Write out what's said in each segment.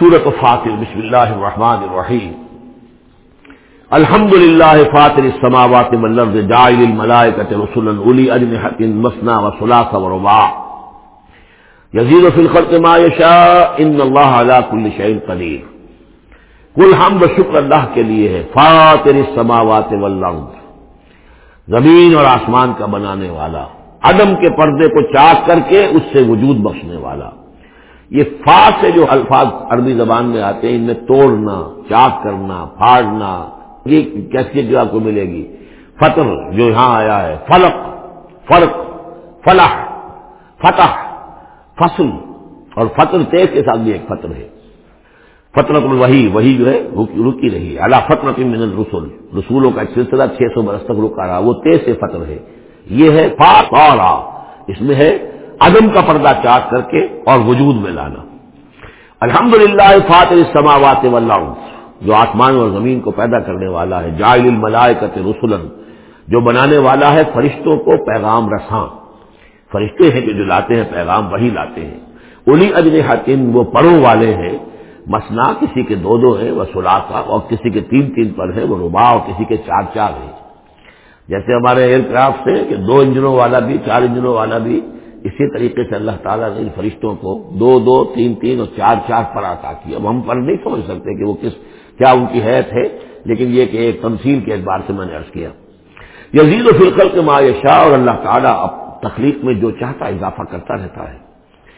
سورت فاتر بسم اللہ الرحمن الرحیم۔ الحمد للہ فاتر السماوات والارض جاعل الملائکة رسلا اولی اجنحة مسنا وثلاث ورباع یزید فی الخلق ما یشاء، ان اللہ علی کل شیء قدیر۔ کل حمد شکر اللہ کے لیے ہے فاتر السماوات والارض۔ زمین اور آسمان کا بنانے والا، عدم کے پردے کو چاک کر کے اس سے وجود بخشنے والا۔ یہ فا سے جو الفاظ عربی زبان میں آتے ہیں، ان میں توڑنا، چاک کرنا، پھاڑنا، یہ کیسی جگہ کو ملے گی۔ فطر جو یہاں آیا ہے، فلق، فرق، فلاح، فتح، فصل۔ اور فطر تیز کے ساتھ بھی ایک فطر ہے۔ فطرت وہی وہی جو ہے رکی رہی اللہ فطرت من الرسول رسولوں کا ایک سلسلہ چھ سو برس تک رکا رہا۔ وہ تیز سے فطر ہے۔ یہ ہے فا اس میں ہے عدم کا پردہ چاک کر کے اور وجود میں لانا۔ الحمد للہ فاتر السماوات والارض، جو آسمان اور زمین کو پیدا کرنے والا ہے جائل الملائکت رسولن جو بنانے والا ہے فرشتوں کو پیغام رساں۔ فرشتے ہیں جو لاتے ہیں، پیغام وہی لاتے ہیں۔ انہیں اجن وہ پڑوں والے ہیں۔ مسنا کسی کے دو دو ہیں، وہ سلاخا اور کسی کے تین تین پر ہیں، وہ ربا اور کسی کے چار چار ہیں۔ جیسے ہمارے ایئر کرافٹ سے کہ دو انجنوں والا بھی، چار انجنوں والا بھی اسی طریقے سے اللہ تعالیٰ نے ان فرشتوں کو دو دو تین تین اور چار چار پر عطا کیا۔ اب ہم پر نہیں سمجھ سکتے کہ وہ کس کیا ان کی حیث ہے، لیکن یہ کہ ایک تمثیل کے اعتبار سے میں نے عرض کیا۔ یزید و فلقل کے معاشہ اور اللہ تعالیٰ اب تخلیق میں جو چاہتا اضافہ کرتا رہتا ہے۔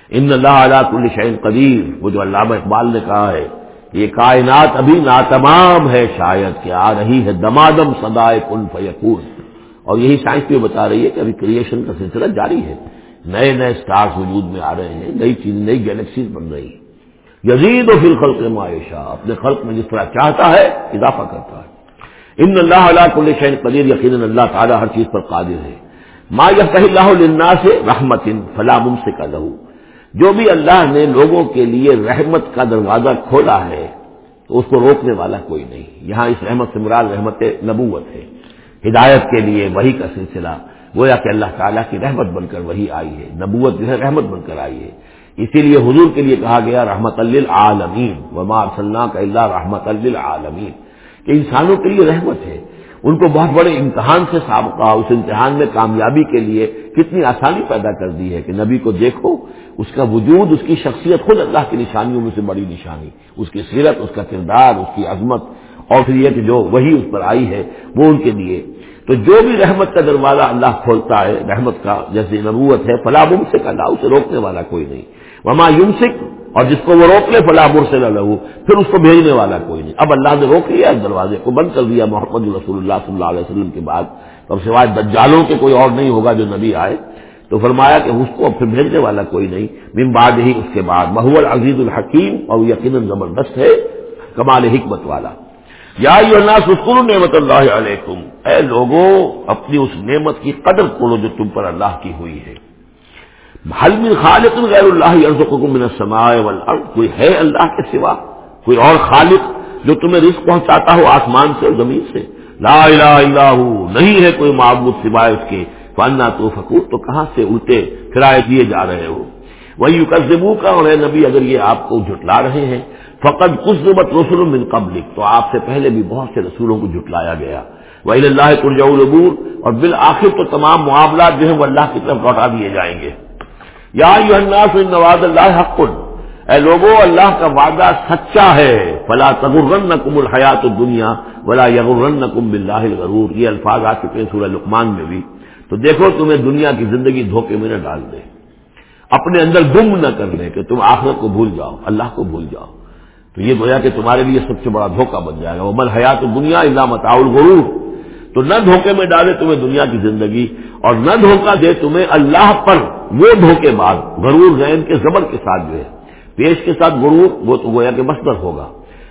ان اللہ علیہ کل شعین قدیر، وہ جو علامہ اقبال نے کہا ہے یہ کائنات ابھی ناتمام ہے شاید کہ آ رہی ہے دمادم سدائے کن فیقون اور یہی سائنس بھی بتا رہی ہے کہ ابھی کریشن کا سلسلہ جاری ہے۔ نئے نئے سٹارز وجود میں آ رہے ہیں، نئی چیز، نئی گیلیکسیز بن رہی ہیں۔ یزید و فی خلق معاشہ اپنے خلق میں جس طرح چاہتا ہے، اضافہ کرتا ہے۔ ان اللہ علیہ کل شین قدیر یقین اللہ تعالیٰ ہر چیز پر قادر ہے۔ ما یہ اللہ اللہ سے رحمت فلاں سے کا لہو۔ جو بھی اللہ نے لوگوں کے لیے رحمت کا دروازہ کھولا ہے، تو اس کو روکنے والا کوئی نہیں۔ یہاں اس رحمت سے مراد رحمت نبوت ہے۔ ہدایت کے لیے وہی کا سلسلہ۔ گویا کہ اللہ تعالیٰ کی رحمت بن کر وہی آئی ہے، نبوت جو ہے رحمت بن کر آئی ہے۔ اسی لیے حضور کے لیے کہا گیا، رحمت للعالمین، وما صلاح کا اللہ رحمت للعالمین۔ کہ انسانوں کے لیے رحمت ہے۔ ان کو بہت بڑے امتحان سے سابقہ، اس امتحان میں کامیابی کے لیے کتنی آسانی پیدا کر دی ہے کہ نبی کو دیکھو، اس کا وجود، اس کی شخصیت خود اللہ کی نشانیوں میں سے بڑی نشانی۔ اس کی سیرت، اس کا کردار، اس کی عظمت۔ اور پھر یہ کہ جو وہی اس پر آئی ہے، وہ ان کے لیے تو جو بھی رحمت کا دروازہ اللہ کھولتا ہے، رحمت کا جیسے نبوت ہے فلاں سے اللہ، اسے روکنے والا کوئی نہیں۔ وما یمسک اور جس کو وہ روک لے فلاں سے نہ لہو۔ پھر اس کو بھیجنے والا کوئی نہیں۔ اب اللہ نے روک لیا، اس دروازے کو بند کر دیا محمد رسول اللہ صلی اللہ علیہ وسلم کے بعد۔ اب سوائے دجالوں کے کوئی اور نہیں ہوگا جو نبی آئے۔ تو فرمایا کہ اس کو پھر بھیجنے والا کوئی نہیں۔ من بعد ہی اس کے بعد۔ محول عزیز الحکیم اور یقیناً زبردست ہے، کمال حکمت والا۔ یا سکون نعمت اللہ علیکم۔ اے لوگوں اپنی اس نعمت کی قدر کرو جو تم پر اللہ کی ہوئی ہے۔ حل من خالق غیر اللہ من السماء والارض، کوئی ہے اللہ کے سوا؟ کوئی اور خالق جو تمہیں رزق پہنچاتا ہو آسمان سے اور زمین سے؟ لا الہ الا ہو، نہیں ہے کوئی معبود سوائے اس کے۔ فانا تو فکور تو کہاں سے الٹے پھرائے دیے جا رہے ہو؟ وہی کزبو کا اور اے نبی، اگر یہ آپ کو جھٹلا رہے ہیں فقط کچھ رسول من قبل تو آپ سے پہلے بھی بہت سے رسولوں کو جھٹلایا گیا۔ وہی اللہ کرجا العبور اور بالآخر تو تمام معاملات جو ہیں وہ اللہ کی طرف لوٹا دیے جائیں گے۔ یا الناس نواز اللہ حق۔ اے لوگوں اللہ کا وعدہ سچا ہے۔ فلا تغرن نقم الحیات دنیا ولا یغرن نقم بلّہ غرور یہ الفاظ آ چکے ہیں سورہ لقمان میں بھی۔ تو دیکھو، تمہیں دنیا کی زندگی دھوکے میں نہ ڈال دے۔ اپنے اندر گم نہ کر لے کہ تم آخرت کو بھول جاؤ، اللہ کو بھول جاؤ۔ تو یہ گویا کہ تمہارے لیے سب سے بڑا دھوکہ بن جائے گا۔ وہ مل حیات دنیا اللہ متا الغرور۔ تو نہ دھوکے میں ڈالے تمہیں دنیا کی زندگی اور نہ دھوکہ دے تمہیں اللہ پر وہ دھوکے بعد غرور غین کے زبر کے ساتھ جو ہے پیش کے ساتھ غرور، وہ تو گویا کہ مصدر ہوگا۔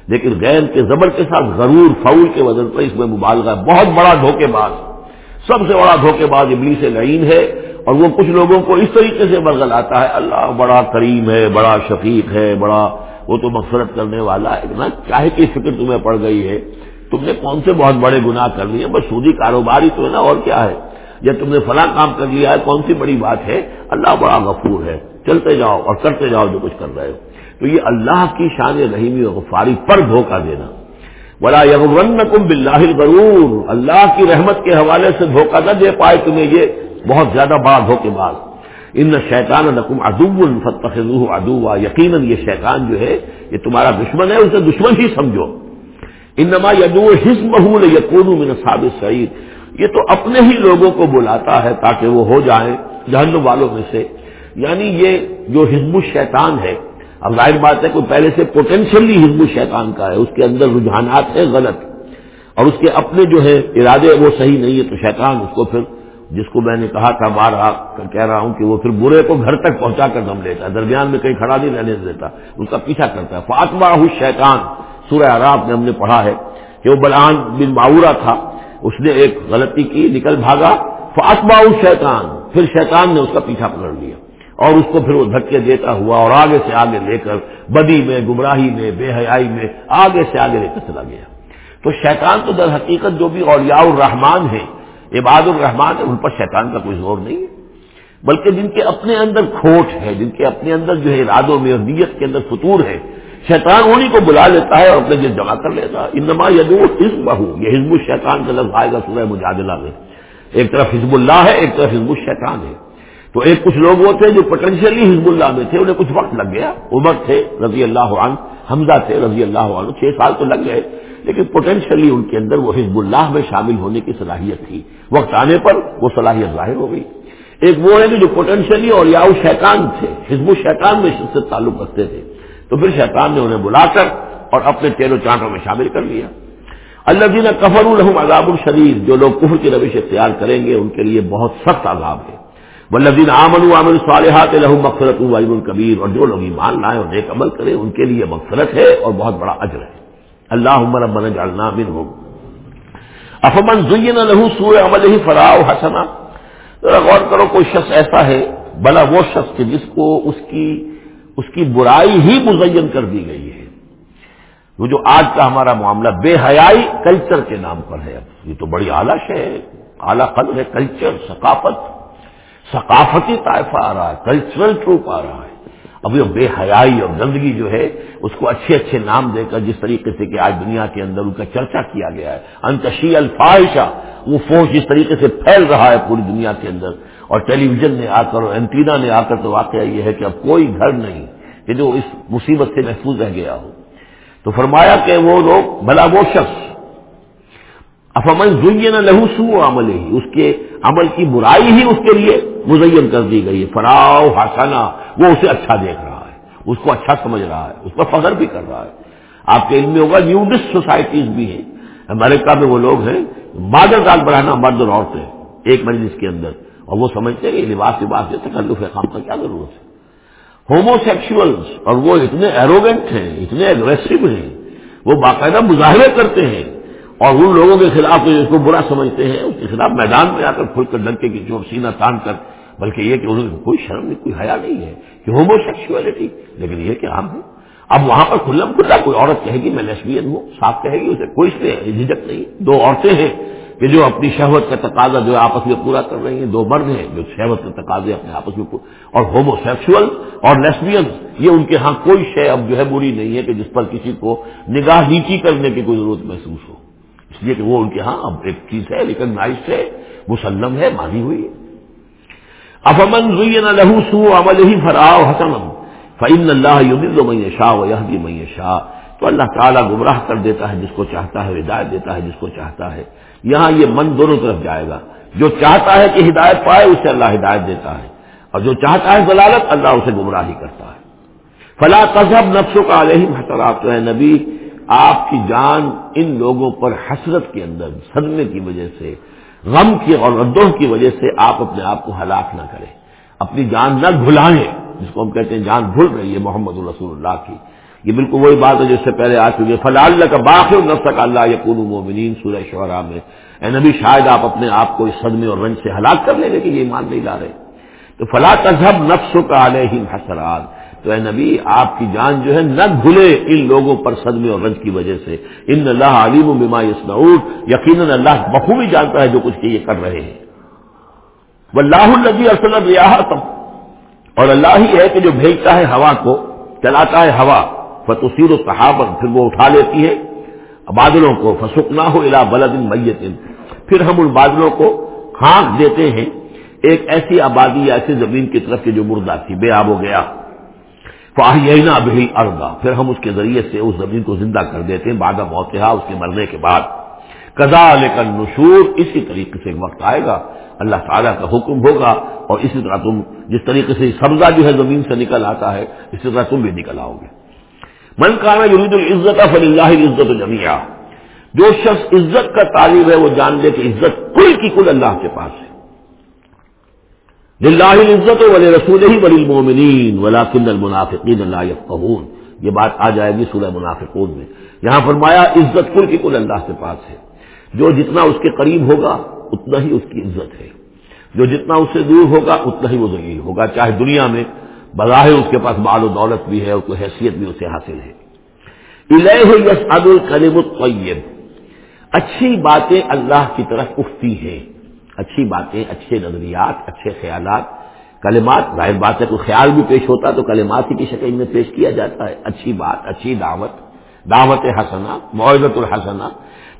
لیکن غین کے زبر کے ساتھ غرور فول کے وزن پر اس میں مبالغہ بہت بڑا دھوکے باز سب سے بڑا دھوکے باز ابلی سے لعین ہے اور وہ کچھ لوگوں کو اس طریقے سے برگل آتا ہے۔ اللہ بڑا کریم ہے، بڑا شفیق ہے، بڑا وہ تو مغفرت کرنے والا ہے۔ نا چاہے کی فکر تمہیں پڑ گئی ہے۔ تم نے کون سے بہت بڑے گناہ کر لیے؟ بس سودی کاروبار ہی تو ہے نا، اور کیا ہے؟ یا تم نے فلاں کام کر لیا ہے، کون سی بڑی بات ہے؟ اللہ بڑا غفور ہے، چلتے جاؤ اور کرتے جاؤ جو کچھ کر رہے ہو۔ تو یہ اللہ کی شان رحیمی و غفاری پر دھوکہ دینا۔ بڑا یغرنکم باللہ الغرور۔ اللہ کی رحمت کے حوالے سے دھوکہ نہ دے پائے تمہیں یہ بہت زیادہ بڑا دھوکے باز۔ ان شیطان نقم ادو فتح ادو یقیناً یہ شیطان جو ہے، یہ تمہارا دشمن ہے، اسے دشمن ہی سمجھو۔ انما یدو حزم یقون من صاب سعید یہ تو اپنے ہی لوگوں کو بلاتا ہے تاکہ وہ ہو جائیں جہنم والوں میں سے۔ یعنی یہ جو حزب الشیطان ہے، اب ظاہر بات ہے کہ پہلے سے پوٹینشلی حزب الشیطان کا ہے، اس کے اندر رجحانات ہیں غلط۔ اور اس کے اپنے جو ہے ارادے وہ صحیح نہیں ہے، تو شیطان اس کو پھر، جس کو میں نے کہا تھا بار کہہ رہا ہوں کہ وہ پھر برے کو گھر تک پہنچا کر دم لیتا ہے، درمیان میں کہیں کھڑا نہیں رہنے دیتا، اس کا پیچھا کرتا ہے۔ فاطمہ شیطان سورہ عراب میں ہم نے پڑھا ہے۔ کہ وہ بلان بن باورا تھا۔ اس نے ایک غلطی کی، نکل بھاگا۔ فاطمہ شیطان پھر شیطان نے اس کا پیچھا پکڑ لیا۔ اور اس کو پھر وہ دھکے دیتا ہوا اور آگے سے آگے لے کر بدی میں، گمراہی میں، بے حیائی میں آگے سے آگے لے کر چلا گیا۔ تو شیطان تو در حقیقت جو بھی اولیاء الرحمان ہیں، عباد الرحمان ہے ان پر شیطان کا کوئی زور نہیں ہے۔ بلکہ جن کے اپنے اندر کھوٹ ہے، جن کے اپنے اندر جو ہے ارادوں میں اور نیت کے اندر فطور ہے شیطان انہیں کو بلا لیتا ہے اور اپنے دل جمع کر لیتا ہے۔ انما یدو حزب بہو یہ حزب الشیطان کا لفظ آئے گا سورہ مجادلہ میں۔ ایک طرف حزب اللہ ہے، ایک طرف حزب الشیطان ہے۔ تو ایک کچھ لوگ وہ تھے جو پوٹینشلی حزب اللہ میں تھے، انہیں کچھ وقت لگ گیا۔ عمر تھے رضی اللہ عنہ، حمزہ تھے رضی اللہ عنہ، چھ سال تو لگ گئے۔ لیکن پوٹینشلی ان کے اندر وہ حزب اللہ میں شامل ہونے کی صلاحیت تھی۔ وقت آنے پر وہ صلاحیت ظاہر ہو گئی۔ ایک وہ ہے کہ جو پوٹینشلی اور یا شیطان تھے، حزب الشیطان میں سے تعلق رکھتے تھے۔ تو پھر شیطان نے انہیں بلا کر اور اپنے تیرو چانٹوں میں شامل کر لیا۔ اللہ دینا کفر الحم عذاب الشریف جو لوگ کفر کی روش اختیار کریں گے، ان کے لیے بہت سخت عذاب ہے۔ ولدین عامن عامن صالحات لہم مغفرت الکبیر اور جو لوگ ایمان لائیں اور نیک عمل کریں، ان کے لیے مغفرت ہے اور بہت بڑا اجر ہے۔ اللہ عمر ابن جالنا ہو افمن زین لہو سور عمل ہی فراؤ حسنا ذرا غور کرو، کوئی شخص ایسا ہے بلا وہ شخص کہ جس کو اس کی اس کی برائی ہی مزین کر دی گئی ہے۔ وہ جو آج کا ہمارا معاملہ بے حیائی کلچر کے نام پر ہے۔ اب یہ تو بڑی اعلیٰ ہے۔ اعلیٰ قدر ہے کلچر، ثقافت، ثقافتی طائفہ آ رہا ہے، کلچرل ٹروپ آ رہا ہے۔ اب یہ بے حیائی اور گندگی جو ہے، اس کو اچھے اچھے نام دے کر جس طریقے سے کہ آج دنیا کے اندر ان کا چرچا کیا گیا ہے۔ انتشی الفاحشہ، وہ فوج جس طریقے سے پھیل رہا ہے پوری دنیا کے اندر اور ٹیلی ویژن نے آ کر اور اینٹینا نے آ کر تو واقعہ یہ ہے کہ اب کوئی گھر نہیں کہ جو اس مصیبت سے محفوظ رہ گیا ہو۔ تو فرمایا کہ وہ لوگ، بھلا وہ شخص افامن زوئیے نہ لہو سو عمل ہی اس کے عمل کی برائی ہی اس کے لیے مزین کر دی گئی ہے۔ فراؤ ہاسانہ وہ اسے اچھا دیکھ رہا ہے، اس کو اچھا سمجھ رہا ہے، اس پر فخر بھی کر رہا ہے۔ آپ کے علم میں ہوگا نیوڈسٹ سوسائٹیز بھی ہیں۔ امریکہ میں وہ لوگ ہیں بادل دال بڑھانا مرد اور عورتیں، ایک مجلس کے اندر۔ اور وہ سمجھتے ہیں کہ لباس لباس سے تکلف ہے کام کا کیا ضرورت ہے؟ ہومو سیکشلس اور وہ اتنے ایروگینٹ ہیں، اتنے اگریسو ہیں، وہ باقاعدہ مظاہرے کرتے ہیں، اور ان لوگوں کے خلاف جو اس کو برا سمجھتے ہیں، اس کے خلاف میدان میں آ کر کھل کر ڈنکے کی چوٹ سینہ تان کر، بلکہ یہ کہ انہوں نے کوئی شرم نہیں، کوئی حیا نہیں ہے کہ ہومو سیکشولیٹی لیکن یہ کہ عام ہے۔ اب وہاں پر کھلم کھلا، کوئی عورت کہے گی میں لیسبین ہوں، صاف کہے گی، اسے کوئی اس میں جھجک نہیں، دو عورتیں ہیں۔ کہ جو اپنی شہوت کا تقاضا جو آپس میں پورا کر رہی ہیں، دو مرد ہیں، جو شہوت کا تقاضے اپنے آپس میں اور ہومو سیکشل اور لیسبین یہ ان کے ہاں کوئی شے اب جو ہے بری نہیں ہے کہ جس پر کسی کو نگاہ نیچی کرنے کی کوئی ضرورت محسوس ہو۔ اس لیے کہ وہ ان کے ہاں اب ایک چیز ہے ریکگنائز ہے، مسلم ہے، مانی ہوئی ہے۔ افمن زین لہو سو عمل ہی فراؤ حسن فعن اللہ یدل میں شاہ و یہ میں شاہ تو اللہ تعالیٰ گمراہ کر دیتا ہے جس کو چاہتا ہے، ہدایت دیتا ہے جس کو چاہتا ہے۔ یہاں یہ من دونوں طرف جائے گا۔ جو چاہتا ہے کہ ہدایت پائے، اسے اللہ ہدایت دیتا ہے۔ اور جو چاہتا ہے ضلالت، اللہ اسے گمراہی کرتا ہے۔ فلاں تذہب نفسوں کا علیہ حسرات ہے نبی، آپ کی جان ان لوگوں پر حسرت کے اندر، صدمے کی وجہ سے، غم کی اور ردوں کی وجہ سے آپ اپنے آپ کو ہلاک نہ کریں۔ اپنی جان نہ بھلائیں، جس کو ہم کہتے ہیں جان بھول رہی ہے، محمد الرسول اللہ کی۔ یہ بالکل وہی بات ہے جس سے پہلے آ چکی ہے۔ فلاح اللہ کا باخر نفس کا اللہ یقون مومنین سورہ شعرا میں۔ اے نبی، شاید آپ اپنے آپ کو اس صدمے اور رنج سے ہلاک کر لیں گے کہ یہ ایمان نہیں لا رہے۔ تو فلاح تذہب نفس کا علیہ حسرات۔ تو اے نبی، آپ کی جان جو ہے نہ بھولے ان لوگوں پر صدمے اور رنج کی وجہ سے۔ ان اللہ علیم و بما یسنعود یقیناً اللہ بخوبی جانتا ہے جو کچھ کہ یہ کر رہے ہیں۔ وہ اللہ النبی ارسل ریاحت اور اللہ ہی ہے کہ جو بھیجتا ہے ہوا کو، چلاتا ہے ہوا۔ فتوسیر و صحابت پھر وہ اٹھا لیتی ہے۔ بادلوں کو فسک نہ ہو الا بلد میت۔ پھر ہم ان بادلوں کو ہانک دیتے ہیں۔ ایک ایسی آبادی یا ایسی زمین کی طرف کے جو مردہ تھی، بے آب ہو گیا۔ فاہینا بہل اردا پھر ہم اس کے ذریعے سے اس زمین کو زندہ کر دیتے ہیں۔ بادہ موتحا اس کے مرنے کے بعد۔ کزا لے کر نشور اسی طریقے سے ایک وقت آئے گا۔ اللہ تعالیٰ کا حکم ہوگا۔ اور اسی طرح تم جس طریقے سے سبزہ جو ہے زمین سے نکل آتا ہے، اسی طرح تم بھی نکل آؤ گے۔ من کانا یرید العزت فلی اللہ عزت جمیا جو شخص عزت کا تعلیم ہے، وہ جان لے کہ عزت کل کی کل اللہ کے پاس ہے۔ للہ عزت ولی رسول ہی ولی المومنین ولاکن المنافقین اللہ یفقہون۔ یہ بات آ جائے گی سورہ منافقون میں۔ یہاں فرمایا، عزت کل کی کل اللہ کے پاس ہے۔ جو جتنا اس کے قریب ہوگا، اتنا ہی اس کی عزت ہے۔ جو جتنا اس سے دور ہوگا، اتنا ہی وہ ذلیل ہوگا۔ چاہے دنیا میں بظاہر اس کے پاس مال و دولت بھی ہے اور کوئی حیثیت بھی اسے حاصل ہے۔ الہ یس عد القلم اچھی باتیں اللہ کی طرف اٹھتی ہیں۔ اچھی باتیں، اچھے نظریات، اچھے خیالات، کلمات۔ ظاہر بات ہے کوئی خیال بھی پیش ہوتا تو کلمات ہی کی شکل میں پیش کیا جاتا ہے۔ اچھی بات، اچھی دعوت دعوت حسنا معذت الحسنا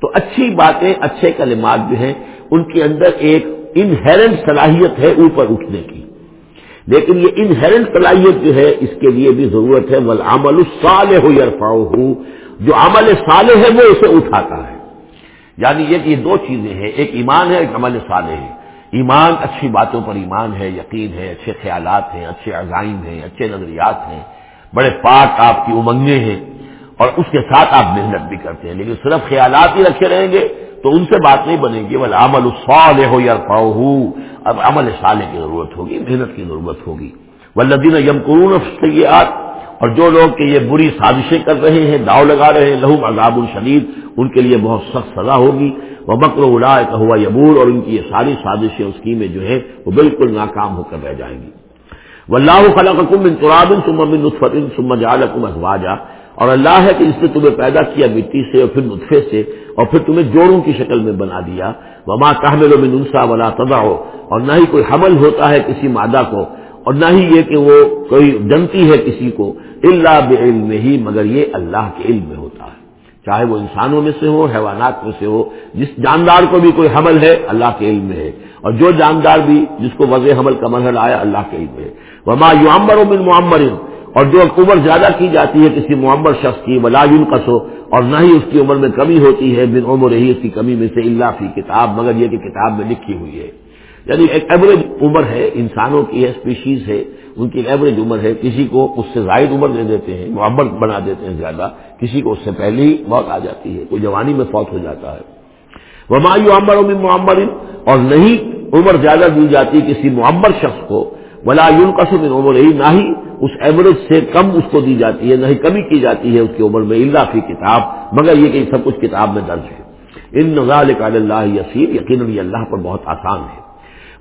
تو اچھی باتیں، اچھے کلمات جو ہیں، ان کے اندر ایک انہرنٹ صلاحیت ہے اوپر اٹھنے کی۔ لیکن یہ انہرنٹ صلاحیت جو ہے، اس کے لیے بھی ضرورت ہے ول عمل الصالح ہو جو عمل صالح ہے، وہ اسے اٹھاتا ہے۔ یعنی یہ کہ یہ دو چیزیں ہیں، ایک ایمان ہے، ایک عمل صالح ہے۔ ایمان اچھی باتوں پر ایمان ہے، یقین ہے، اچھے خیالات ہیں، اچھے عزائم ہیں، اچھے نظریات ہیں۔ بڑے پاک آپ کی امنگیں ہیں۔ اور اس کے ساتھ آپ محنت بھی کرتے ہیں، لیکن صرف خیالات ہی رکھے رہیں گے تو ان سے بات نہیں بنے گی۔ بل عمل الصالح ہو یا اب عمل صالح کی ضرورت ہوگی، محنت کی ضرورت ہوگی۔ ولدین یم سیاحت اور جو لوگ کہ یہ بری سازشیں کر رہے ہیں، داؤ لگا رہے ہیں لہو عذاب الشدید ان کے لیے بہت سخت سزا ہوگی۔ وہ مکر اڑا ہوا یبور اور ان کی یہ ساری سازشیں اس کی میں جو ہے وہ بالکل ناکام ہو کر رہ جائیں گی۔ وہ اللہ خلا کم ان قرآن سم نطفت سم ازواجا اور اللہ ہے کہ اس نے تمہیں پیدا کیا مٹی سے اور پھر نطفے سے۔ اور پھر تمہیں جوڑوں کی شکل میں بنا دیا۔ وما تحمل من انسا ولا تدا ہو اور نہ ہی کوئی حمل ہوتا ہے کسی مادہ کو، اور نہ ہی یہ کہ وہ کوئی جنتی ہے کسی کو اللہ بعلم ہی مگر یہ اللہ کے علم میں ہوتا ہے۔ چاہے وہ انسانوں میں سے ہو، حیوانات میں سے ہو، جس جاندار کو بھی کوئی حمل ہے، اللہ کے علم میں ہے۔ اور جو جاندار بھی، جس کو وضع حمل کا مرحل آیا، اللہ کے علم میں ہے۔ وما یو عمر بن معمر۔ اور جو عمر زیادہ کی جاتی ہے کسی معمر شخص کی، ولا یون قصو اور نہ ہی اس کی عمر میں کمی ہوتی ہے بن عمر ہی اس کی کمی میں سے اللہ فی کتاب، مگر یہ کہ کتاب میں لکھی ہوئی ہے۔ یعنی ایک ایوریج عمر ہے، انسانوں کی ہے اسپیشیز ہے، ان کی ایوریج عمر ہے۔ کسی کو اس سے زائد عمر دے دیتے ہیں محبت بنا دیتے ہیں زیادہ، کسی کو اس سے پہلے ہی موت آ جاتی ہے، کوئی جوانی میں فوت ہو جاتا ہے۔ وہ مایو عمر و معمر، اور نہیں عمر زیادہ دی جاتی کسی معمر شخص کو ولا یون قسم عمر. ہی نہ ہی اس ایوریج سے کم اس کو دی جاتی ہے، نہ ہی کمی کی جاتی ہے اس کی عمر میں اللہ کی کتاب، مگر یہ کہ سب کچھ کتاب میں درج ہے۔ ان نظال اللہ یسیر، یقیناً اللہ پر بہت آسان ہے۔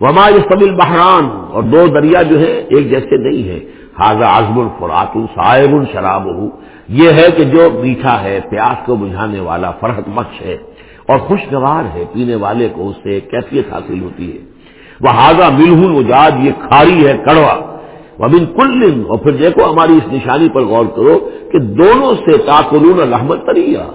وما سبل بحران اور دو دریا جو ہے ایک جیسے نہیں ہے۔ حاضر آزم الفرات صاحب الشراب یہ ہے کہ جو میٹھا ہے، پیاس کو بجھانے والا، فرحت بخش ہے اور خوشگوار ہے، پینے والے کو اس سے کیفیت حاصل ہوتی ہے۔ وہ حاضہ ملہن وجاد یہ کھاری ہے، کڑوا۔ وبن کل اور پھر دیکھو ہماری اس نشانی پر غور کرو کہ دونوں سے تاکلون رحمت تریا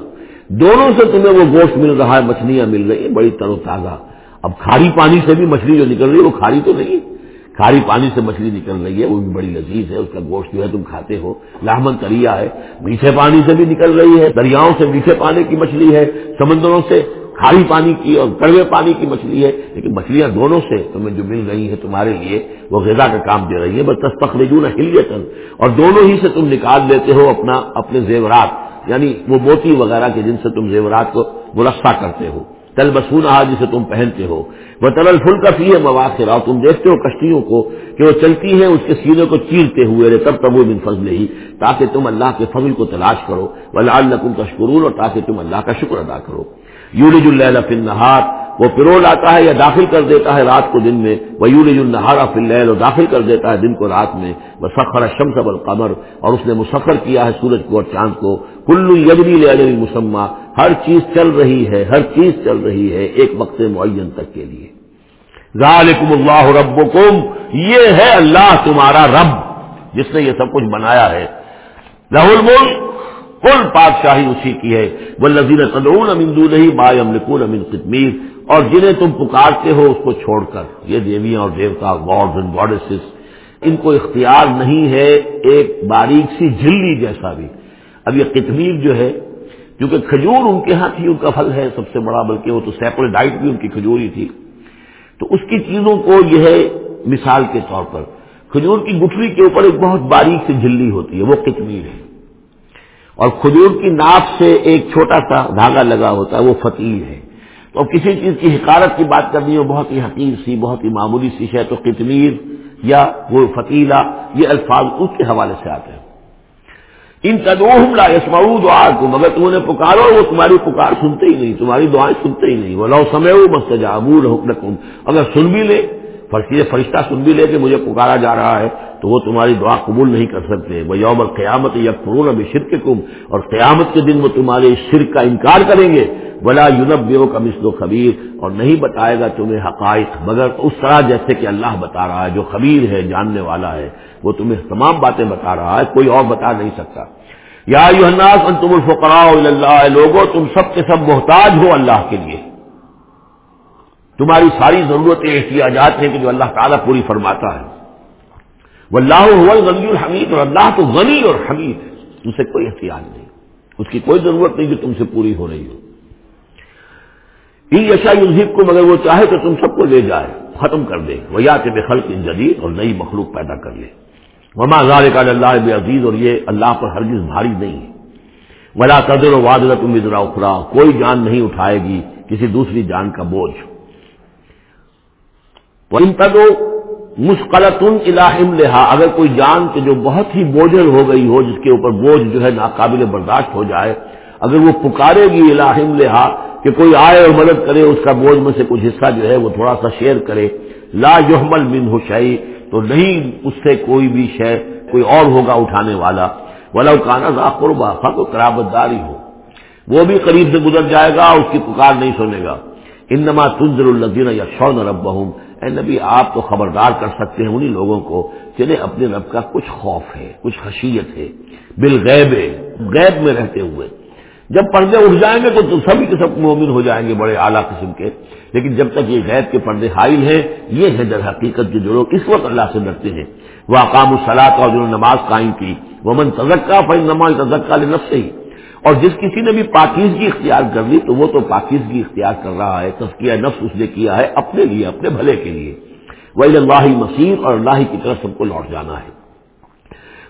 دونوں سے تمہیں وہ گوشت مل رہا ہے، مچھلیاں مل رہی ہیں، بڑی تر و تازہ۔ اب کھاری پانی سے بھی مچھلی جو نکل رہی ہے، وہ کھاری تو نہیں۔ کھاری پانی سے مچھلی نکل رہی ہے، وہ بھی بڑی لذیذ ہے، اس کا گوشت جو ہے تم کھاتے ہو۔ لاہمن کریا ہے، میٹھے پانی سے بھی نکل رہی ہے، دریاؤں سے میٹھے پانی کی مچھلی ہے، سمندروں سے کھاری پانی کی اور کڑوے پانی کی مچھلی ہے، لیکن مچھلیاں دونوں سے تمہیں جو مل رہی ہیں تمہارے لیے، وہ غذا کا کام دے رہی ہے بس تستخرجون ہلیتن اور دونوں ہی سے تم نکال لیتے ہو اپنا، اپنے زیورات۔ یعنی وہ موتی وغیرہ کے جن سے تم زیورات کو مرسا کرتے ہو۔ تل بسون جسے تم پہنتے ہو۔ وہ تلل فل کا فی ہے مواقع اور تم دیکھتے ہو کشتیوں کو کہ وہ چلتی ہیں، اس کے سینے کو چیرتے ہوئے۔ تب تب وہ بن فضل ہی تاکہ تم اللہ کے فضل کو تلاش کرو۔ ولا تم تشکرون اور تاکہ تم اللہ کا شکر ادا کرو۔ یورج اللہ فن نہار وہ پرو لاتا ہے یا داخل کر دیتا ہے رات کو دن میں، وہ یورج النہارا فل اور داخل کر دیتا ہے دن کو رات میں۔ وہ سفر شمس القمر اور اس نے مسفر کیا ہے سورج کو اور چاند کو۔ کلو یجری لے مسمہ ہر چیز چل رہی ہے، ہر چیز چل رہی ہے ایک وقت معین تک کے لیے۔ ذالکم اللہ ربکم، یہ ہے اللہ تمہارا رب، جس نے یہ سب کچھ بنایا ہے۔ لاہور ملک کل بادشاہی اسی کی ہے؟ وہ لذیذ تدون امندو نہیں با املکون امن قطمیر اور جنہیں تم پکارتے ہو اس کو چھوڑ کر۔ یہ دیویاں اور دیوتا گاڈز اینڈ گاڈسز ان کو اختیار نہیں ہے ایک باریک سی جھلی جیسا بھی۔ اب یہ قطمیر جو ہے، کیونکہ کھجور ان کے ہاں تھی ان کا پھل ہے سب سے بڑا، بلکہ وہ تو سیپریٹ ڈائٹ بھی ان کی کھجور ہی تھی۔ تو اس کی چیزوں کو یہ ہے مثال کے طور پر۔ کھجور کی گٹھری کے اوپر ایک بہت باریک سی جھلی ہوتی ہے، وہ کتمیر ہے۔ اور کھجور کی ناپ سے ایک چھوٹا سا دھاگا لگا ہوتا ہے، وہ فتیل ہے۔ تو کسی چیز کی حکارت کی بات کرنی ہو، بہت ہی حقیق سی، بہت ہی معمولی سی ہے تو کتمیر یا وہ فتیلا یہ الفاظ اس کے حوالے سے آتے ہیں۔ ان تدوہم لا یسمعو دعا کو مگر تم نے پکارو، وہ تمہاری پکار سنتے ہی نہیں، تمہاری دعائیں سنتے ہی نہیں۔ وہ لو سمے مستجابو لکم اگر سن بھی لے فرشی فرشتہ سن بھی لے کہ مجھے پکارا جا رہا ہے، تو وہ تمہاری دعا قبول نہیں کر سکتے۔ وہ یوم قیامت یا فرون ابھی شرک کم اور قیامت کے دن وہ تمہارے شرک کا انکار کریں گے۔ بلا یونب کا مثل و خبیر اور نہیں بتائے گا تمہیں حقائق، مگر اس طرح جیسے کہ اللہ بتا رہا ہے، جو خبیر ہے، جاننے والا ہے، وہ تمہیں تمام باتیں بتا رہا ہے، کوئی اور بتا نہیں سکتا۔ یا ان تم الفقراء اللہ لوگوں تم سب کے سب محتاج ہو اللہ کے لیے۔ تمہاری ساری ضرورتیں احتیاجات ہیں کہ جو اللہ تعالیٰ پوری فرماتا ہے۔ وہ اللہ غنی الحمید اور اللہ تو غنی اور حمید ہے۔ تم سے کوئی احتیاط نہیں۔ اس کی کوئی ضرورت نہیں جو تم سے پوری ہو رہی ہو۔ یشا یوزیب کو مگر وہ چاہے تو تم سب کو لے جائے، ختم کر دے۔ وہ یا کہ بے خلق جدید اور نئی مخلوق پیدا کر لے۔ وما ذالک کا اللہ بے عزیز اور یہ اللہ پر ہرگز بھاری نہیں ہے۔ ولا قدر و واد تم اخرا کوئی جان نہیں اٹھائے گی، کسی دوسری جان کا بوجھ۔ تدو مسقلتن الہم لہا اگر کوئی جان کے جو بہت ہی بوجھل ہو گئی ہو، جس کے اوپر بوجھ جو ہے ناقابل برداشت ہو جائے، اگر وہ پکارے گی الہم لہا کہ کوئی آئے اور مدد کرے، اس کا بوجھ میں سے کچھ حصہ جو ہے وہ تھوڑا سا شیئر کرے، لا یحمل من ہوشائی تو نہیں اس سے کوئی بھی شے، کوئی اور ہوگا اٹھانے والا۔ ولو کانا ذا قربا تو قرابت داری ہو وہ بھی قریب سے گزر جائے گا اس کی پکار نہیں سنے گا۔ انما تنظر الدین یا شون رب اے نبی، آپ تو خبردار کر سکتے ہیں انہی لوگوں کو جنہیں اپنے رب کا کچھ خوف ہے، کچھ خشیت ہے، بالغیب ہے، غیب میں رہتے ہوئے۔ جب پردے اٹھ جائیں گے تو سبھی کے سب مومن ہو جائیں گے بڑے اعلیٰ قسم کے۔ لیکن جب تک یہ غیب کے پردے حائل ہیں، یہ ہے در حقیقت جو لوگ اس وقت اللہ سے ڈرتے ہیں۔ وہ اقام الصلاح کا جو نماز قائم کی۔ وہ من تزکا فن نماز تزکا لنف سے ہی اور جس کسی نے بھی پاکیزگی اختیار کر لی تو وہ تو پاکیزگی اختیار کر رہا ہے تسکیہ نفس اس نے کیا ہے اپنے لیے، اپنے بھلے کے لیے۔ وہ اللہ مسیر اور اللہ کی طرف سب کو لوٹ جانا ہے۔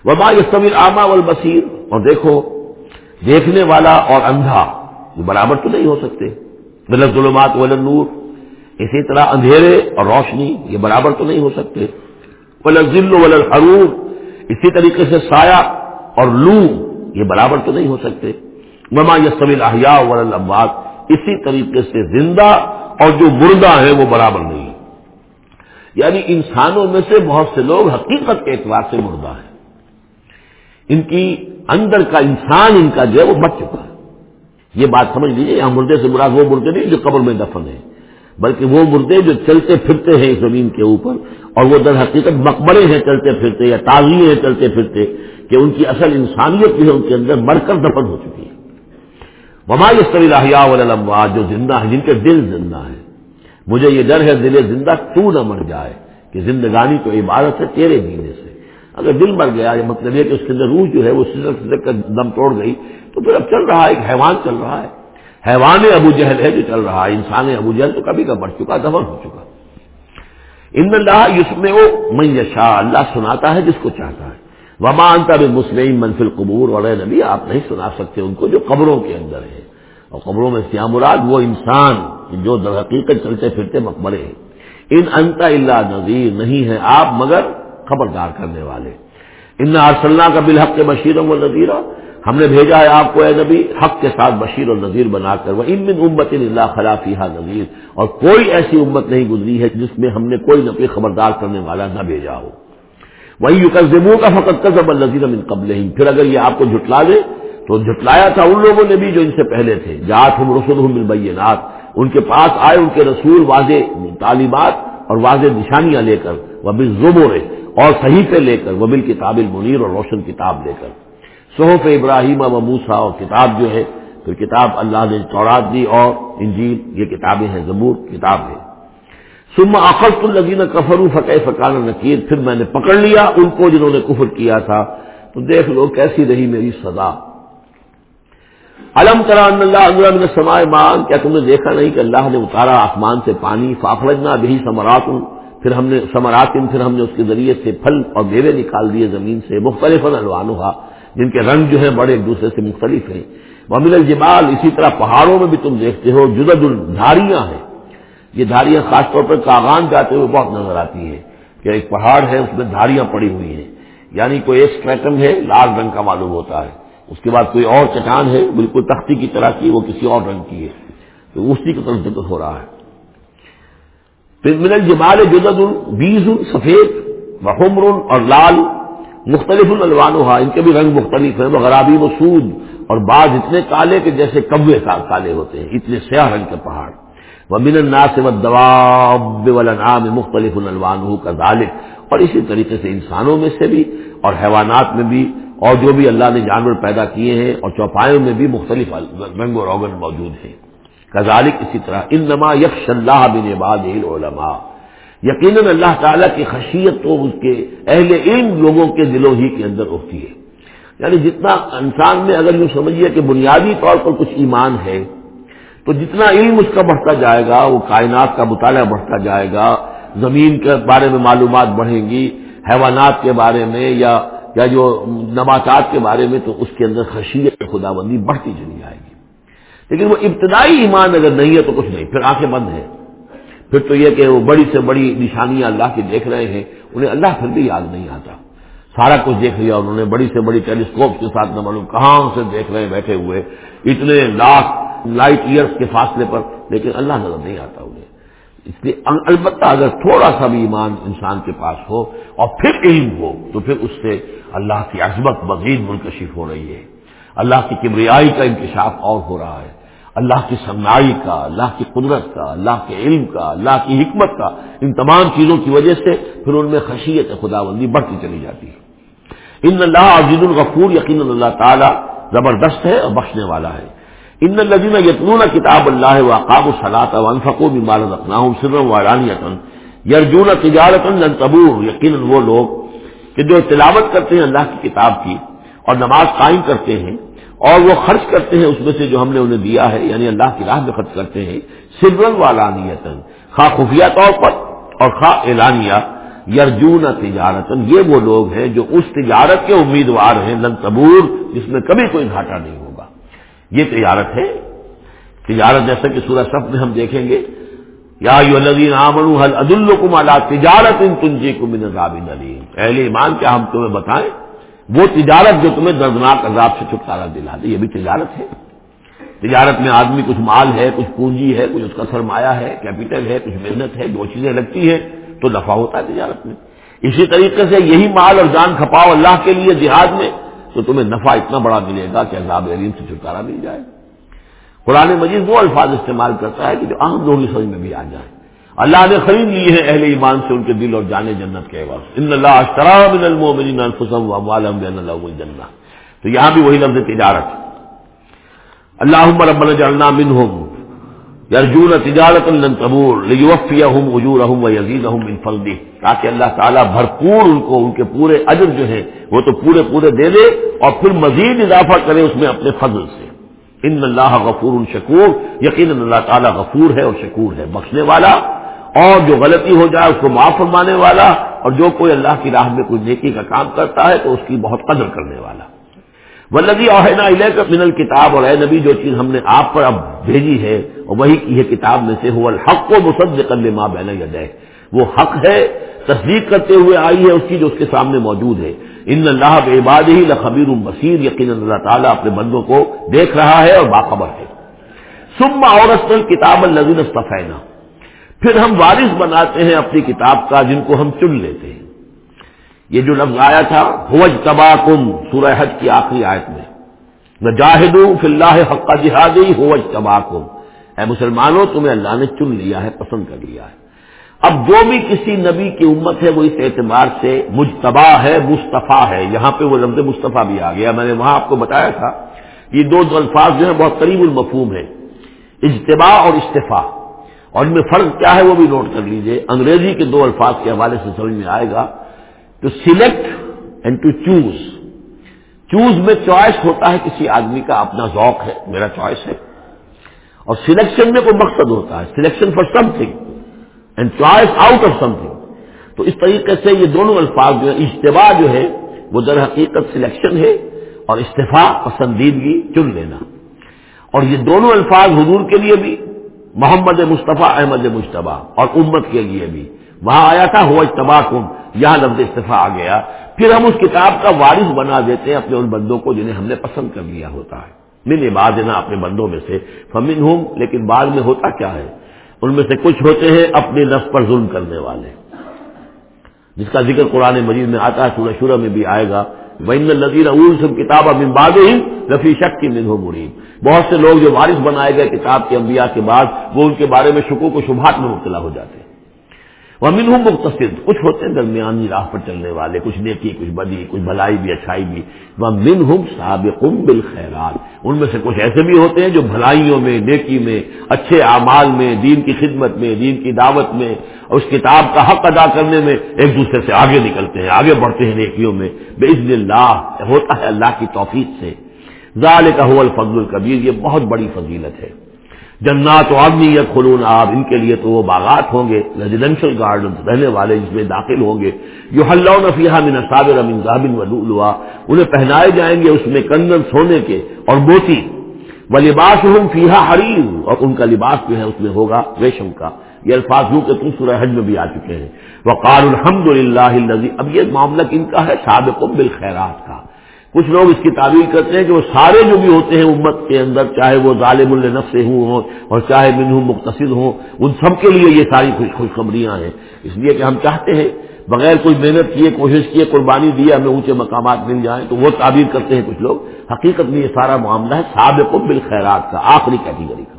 وبا یہ آما والبصیر اور دیکھو، دیکھنے والا اور اندھا یہ برابر تو نہیں ہو سکتے۔ غلط ظلمات ولن نور اسی طرح اندھیرے اور روشنی، یہ برابر تو نہیں ہو سکتے۔ ولن ذل ولن حرور اسی طریقے سے سایہ اور لو، یہ برابر تو نہیں ہو سکتے۔ مما یہ سبل احیاء اسی طریقے سے زندہ اور جو مردہ ہے وہ برابر نہیں یعنی انسانوں میں سے بہت سے لوگ حقیقت کے اعتبار سے مردہ ہیں۔ ان کی اندر کا انسان ان کا جو ہے وہ مر چکا ہے۔ یہ بات سمجھ لیجیے یہاں مردے سے مراد وہ مردے نہیں جو قبر میں دفن ہے بلکہ وہ مردے جو چلتے پھرتے ہیں زمین کے اوپر، اور وہ در حقیقت مقبرے ہیں چلتے پھرتے یا تازی ہیں چلتے پھرتے، کہ ان کی اصل انسانیت جو ہے ان کے اندر مر کر دفن ہو چکی ہے۔ وما یہ سبھی لاہیا جو زندہ ہے جن کے دل زندہ ہے مجھے یہ ڈر ہے، دل زندہ تو نہ مر جائے؟ کہ زندگانی تو عبادت ہے تیرے جینے سے۔ اگر دل مر گیا، یہ مطلب یہ کہ اس کے اندر روح جو ہے، وہ سزک سزک کر دم توڑ گئی، تو پھر اب چل رہا ہے، ایک حیوان چل رہا ہے۔ حیوان ابو جہل ہے جو چل رہا ہے۔ انسان ابو جہل تو کبھی کا مر چکا، دفن ہو چکا۔ ان اللہ اس میں وہ من اللہ سناتا ہے جس کو چاہتا ہے۔ وما انتا بھی مسلم منفل قبور اور نبی، آپ نہیں سنا سکتے ان کو جو قبروں کے اندر ہے۔ اور قبروں میں سیام مراد وہ انسان جو در حقیقت چلتے پھرتے مقبرے ہیں۔ ان انتا اللہ نذیر، نہیں ہے آپ مگر خبردار کرنے والے۔ ان ارسلہ کا بالحق کے بشیر و نذیرہ ہم نے بھیجا ہے آپ کو اے نبی، حق کے ساتھ بشیر اور نذیر بنا کر۔ وہ ان من امت اللہ خلافی نذیر اور کوئی ایسی امت نہیں گزری ہے جس میں ہم نے کوئی نبی خبردار کرنے والا نہ بھیجا ہو۔ وہی یوکزموں کا فقط قزب النظیر من قبل پھر اگر یہ آپ کو جھٹلا دے، تو جھٹلایا تھا ان لوگوں نے بھی جو ان سے پہلے تھے۔ جات ہم رسول بالبینات۔ ان کے پاس آئے ان کے رسول واضح تعلیمات اور واضح نشانیاں لے کر وہ بھی اور صحیح پہ لے کر وہ بال کتاب المنیر اور روشن کتاب لے کر۔ صحف ابراہیم و موسا اور کتاب جو ہے، پھر کتاب اللہ نے چورات دی اور انجیل، یہ کتابیں ہیں، زبور کتاب ہے۔ سما اقت الزین کفر فقہ فقان نکیر پھر میں نے پکڑ لیا ان کو جنہوں نے کفر کیا تھا۔ تو دیکھ لو کیسی رہی میری سزا۔ علم کرا اللہ سمائے مان کیا تم نے دیکھا نہیں کہ اللہ نے اتارا آسمان سے پانی؟ فاخرجنا بھی سمرات پھر ہم نے سمرات پھر ہم نے اس کے ذریعے سے پھل اور میوے نکال دیے زمین سے مختلف الوان جن کے رنگ جو ہے بڑے ایک دوسرے سے مختلف ہیں۔ ومن الجبال، اسی طرح پہاڑوں میں بھی تم دیکھتے ہو، جدد الدھاریاں ہیں۔ یہ دھاریاں خاص طور پر کاغان جاتے ہوئے بہت نظر آتی ہیں کہ ایک پہاڑ ہے، اس میں دھاریاں پڑی ہوئی ہیں۔ یعنی کوئی ایک اسٹریٹم ہے، لال رنگ کا معلوم ہوتا ہے۔ اس کے بعد کوئی اور چٹان ہے، بالکل تختی کی طرح کی، وہ کسی اور رنگ کی ہے۔ تو اسی کی طرف ذکر ہو رہا ہے۔ پھر من الجبال جدد، بیز، سفید، وحمر اور لال، مختلف الوان ان کے بھی رنگ مختلف ہیں وہ غرابی مسود اور بعض اتنے کالے کہ جیسے کبے کالے ہوتے ہیں، اتنے سیاہ رنگ کے پہاڑ۔ وہ من الناس والدواب والانعام مختلف الوان کا ذالک اور اسی طریقے سے انسانوں میں سے بھی اور حیوانات میں بھی اور جو بھی اللہ نے جانور پیدا کیے ہیں اور چوپایوں میں بھی مختلف رنگ و روگن موجود ہیں۔ کزالک اسی طرح ان نما یکش اللہ بن عباد علماء یقیناً اللہ تعالیٰ کی خشیت تو اس کے اہل علم لوگوں کے دلوں ہی کے اندر ہوتی ہے۔ یعنی جتنا انسان میں اگر یوں سمجھیے کہ بنیادی طور پر کچھ ایمان ہے تو جتنا علم اس کا بڑھتا جائے گا، وہ کائنات کا مطالعہ بڑھتا جائے گا، زمین کے بارے میں معلومات بڑھیں گی، حیوانات کے بارے میں یا یا جو نباتات کے بارے میں، تو اس کے اندر خشیت خدا بندی بڑھتی چلی جائے گی۔ لیکن وہ ابتدائی ایمان اگر نہیں ہے تو کچھ نہیں، پھر آنکھیں بند ہیں۔ پھر تو یہ کہ وہ بڑی سے بڑی نشانیاں اللہ کی دیکھ رہے ہیں، انہیں اللہ پھر بھی یاد نہیں آتا۔ سارا کچھ دیکھ لیا انہوں نے، بڑی سے بڑی ٹیلیسکوپ کے ساتھ، نہ معلوم کہاں سے دیکھ رہے بیٹھے ہوئے۔ اتنے لاکھ لائٹ ایئرس کے فاصلے پر، لیکن اللہ نظر نہیں آتا انہیں۔ اس لیے البتہ اگر تھوڑا سا بھی ایمان انسان کے پاس ہو اور پھر علم ہو، تو پھر اس سے اللہ کی عظمت مزید منکشف ہو رہی ہے۔ اللہ کی کبریائی کا انکشاف اور ہو رہا ہے۔ اللہ کی سنائی کا، اللہ کی قدرت کا، اللہ کے علم کا، اللہ کی حکمت کا، ان تمام چیزوں کی وجہ سے پھر ان میں خشیت خدا بندی بڑھتی چلی جاتی ہے۔ ان اللہ عزیز الغفور، یقین اللہ تعالیٰ زبردست ہے اور بخشنے والا ہے۔ ان الدین یتنون کتاب اللہ وقاب الصلاط ونفقو بمال رکھنا سرم وارانیتن یرجون تجارت تبور۔ یقین وہ لوگ کہ جو تلاوت کرتے ہیں اللہ کی کتاب کی اور نماز قائم کرتے ہیں اور وہ خرچ کرتے ہیں اس میں سے جو ہم نے انہیں دیا ہے یعنی اللہ کی راہ میں خرچ کرتے ہیں سرن والانیتن خواہ خفیہ طور پر اور خواہ اعلانیہ۔ یرجون تجارت یہ وہ لوگ ہیں جو اس تجارت کے امیدوار ہیں، لن تبور، جس میں کبھی کوئی گھاٹا نہیں ہوگا۔ یہ تجارت ہے۔ تجارت جیسا کہ سورج سب میں ہم دیکھیں گے۔ یا عامن حل عد الکم تجارت ان تنجی کو من علیم اہل ایمان، کیا ہم تمہیں بتائیں؟ وہ تجارت جو تمہیں دردناک عذاب سے چھٹکارا دلا دے، یہ بھی تجارت ہے۔ تجارت میں آدمی کچھ مال ہے، کچھ پونجی ہے، کچھ اس کا سرمایہ ہے کیپٹل ہے، کچھ محنت ہے جو چیزیں لگتی ہیں۔ تو نفع ہوتا ہے تجارت میں۔ اسی طریقے سے یہی مال اور جان کھپاؤ اللہ کے لیے جہاد میں، تو تمہیں نفع اتنا بڑا ملے گا کہ عذاب علیم سے چھٹکارا مل جائے۔ قرآن مجید وہ الفاظ استعمال کرتا ہے کہ جو اہم لوگوں کی سمجھ میں بھی آ جائے۔ اللہ نے خرید لی ہے اہل ایمان سے ان کے دل اور جانے جنت کے عوض۔ ان اللہ من المؤمنین انفسهم واموالهم بان لهم الجنہ۔ تو یہاں بھی وہی لفظ تجارت۔ اللهم ربنا اجعلنا منهم یرجون تجارت لن تبور لیوفیہم اجورہم ویزیدہم من فضلہ، تاکہ اللہ تعالیٰ بھرپور ان کو، ان کے پورے اجر جو ہیں، وہ تو پورے پورے دے دے اور پھر مزید اضافہ کرے اس میں اپنے فضل سے۔ ان اللہ غفور شکور یقین اللہ تعالیٰ غفور ہے اور شکور ہے، بخشنے والا اور جو غلطی ہو جائے اس کو معاف فرمانے والا اور جو کوئی اللہ کی راہ میں کوئی نیکی کا کام کرتا ہے تو اس کی بہت قدر کرنے والا۔ ولدی اوہینا علیہ من الکتاب اور اے نبی جو چیز ہم نے آپ پر اب بھیجی ہے، اور وہی کی ہے کتاب میں سے ہو الحق کو مصد کر لے ماں بہن یا وہ حق ہے، تصدیق کرتے ہوئے آئی ہے، اس کی جو اس کے سامنے موجود ہے۔ ان اللہ باد ہی لخبیر بصیر یقین اللہ تعالیٰ اپنے بندوں کو دیکھ رہا ہے اور باخبر ہے۔ سما اور کتاب الزین استفینا پھر ہم وارث بناتے ہیں اپنی کتاب کا، جن کو ہم چن لیتے ہیں۔ یہ جو لفظ آیا تھا ہوج تبا کم سورہ حج کی آخری آیت میں۔ میں جاہد فی اللہ حقہ جہادی ہوج تبا کم اے مسلمانوں، تمہیں اللہ نے چن لیا ہے، پسند کر لیا ہے۔ اب جو بھی کسی نبی کی امت ہے، وہ اس اعتبار سے مجتبا ہے، مصطفیٰ ہے۔ یہاں پہ وہ لفظ مصطفیٰ بھی آ گیا۔ میں نے وہاں آپ کو بتایا تھا، یہ دو الفاظ جو ہیں، بہت قریب المفہوم ہے اجتباع اور استفاع۔ اور ان میں فرق کیا ہے، وہ بھی نوٹ کر لیجیے۔ انگریزی کے دو الفاظ کے حوالے سے سمجھ میں آئے گا۔ To select and to choose choose میں چوائس ہوتا ہے کسی آدمی کا، اپنا ذوق ہے، میرا چوائس ہے۔ اور سلیکشن میں کوئی مقصد ہوتا ہے۔ Selection for something and choice out of something تو اس طریقے سے یہ دونوں الفاظ جو ہے اجتباع جو ہے، وہ در حقیقت سلیکشن ہے اور استفاع، پسندیدگی، چن لینا۔ اور یہ دونوں الفاظ حضور کے لیے بھی، محمد مصطفیٰ، احمد مشتبہ اور امت کے لیے بھی۔ وہاں آیا تھا ہو اجتبا کم یہاں لفظ استفاع آ گیا۔ پھر ہم اس کتاب کا وارث بنا دیتے ہیں، اپنے ان بندوں کو جنہیں ہم نے پسند کر لیا ہوتا ہے۔ من بعد اپنے بندوں میں سے۔ فمن ہوں لیکن بعد میں ہوتا کیا ہے؟ ان میں سے کچھ ہوتے ہیں اپنے نفس پر ظلم کرنے والے۔ جس کا ذکر قرآن مجید میں آتا ہے، سورہ شورہ میں بھی آئے گا۔ وین النظیر اول سب کتاب اب امباد ہی رفیع شک کی منہ مرید بہت سے لوگ جو وارث بنائے گئے کتاب کے انبیاء کے بعد، وہ ان کے بارے میں شکو کو شبہات میں مبتلا ہو جاتے ہیں۔ وہ من ہوں مختصر کچھ ہوتے ہیں درمیانی راہ پر چلنے والے، کچھ نیکی، کچھ بدی، کچھ بھلائی بھی، اچھائی بھی۔ وہ من ہوں سابق بالخیرات، ان میں سے کچھ ایسے بھی ہوتے ہیں جو بھلائیوں میں، نیکی میں، اچھے اعمال میں، دین کی خدمت میں، دین کی دعوت میں، اور اس کتاب کا حق ادا کرنے میں ایک دوسرے سے آگے نکلتے ہیں، آگے بڑھتے ہیں نیکیوں میں۔ بے عزن اللہ، ہوتا ہے اللہ کی توفیق سے۔ ظال کا الفضل القبیر یہ بہت بڑی فضیلت ہے۔ جنات و آدمیت خلون آب، ان کے لیے تو وہ باغات ہوں گے ریزیڈینشل گارڈن رہنے والے جس میں داخل ہوں گے۔ جو حل نفیہ من صابر امین ظابن ولوا انہیں پہنائے جائیں گے اس میں کندن سونے کے اور موتی۔ وہ لباس ہوں حریر اور ان کا لباس جو ہے اس میں ہوگا ریشم کا۔ یہ الفاظ ہوں کہ تم سورہ حج میں بھی آ چکے ہیں۔ وہ قار الحمد للہ اب یہ معاملہ کن کا ہے؟ سابق بالخیرات کا۔ کچھ لوگ اس کی تعبیر کرتے ہیں کہ وہ سارے جو بھی ہوتے ہیں امت کے اندر، چاہے وہ ظالم النف سے ہوں اور چاہے من ہوں مختصر ہوں، ان سب کے لیے یہ ساری خوشخبریاں ہیں۔ اس لیے کہ ہم چاہتے ہیں، بغیر کوئی محنت کیے، کوشش کیے، قربانی دی ہمیں اونچے مقامات مل جائیں، تو وہ تعبیر کرتے ہیں کچھ لوگ۔ حقیقت میں یہ سارا معاملہ ہے سابق بالخیرات کا، آخری کیٹیگری کا۔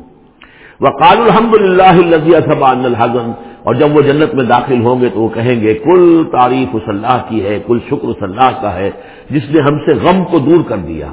وقال الحمد للہ الحزن۔ اور جب وہ جنت میں داخل ہوں گے تو وہ کہیں گے، کل تعریف اس اللہ کی ہے، کل شکر اس اللہ کا ہے، جس نے ہم سے غم کو دور کر دیا۔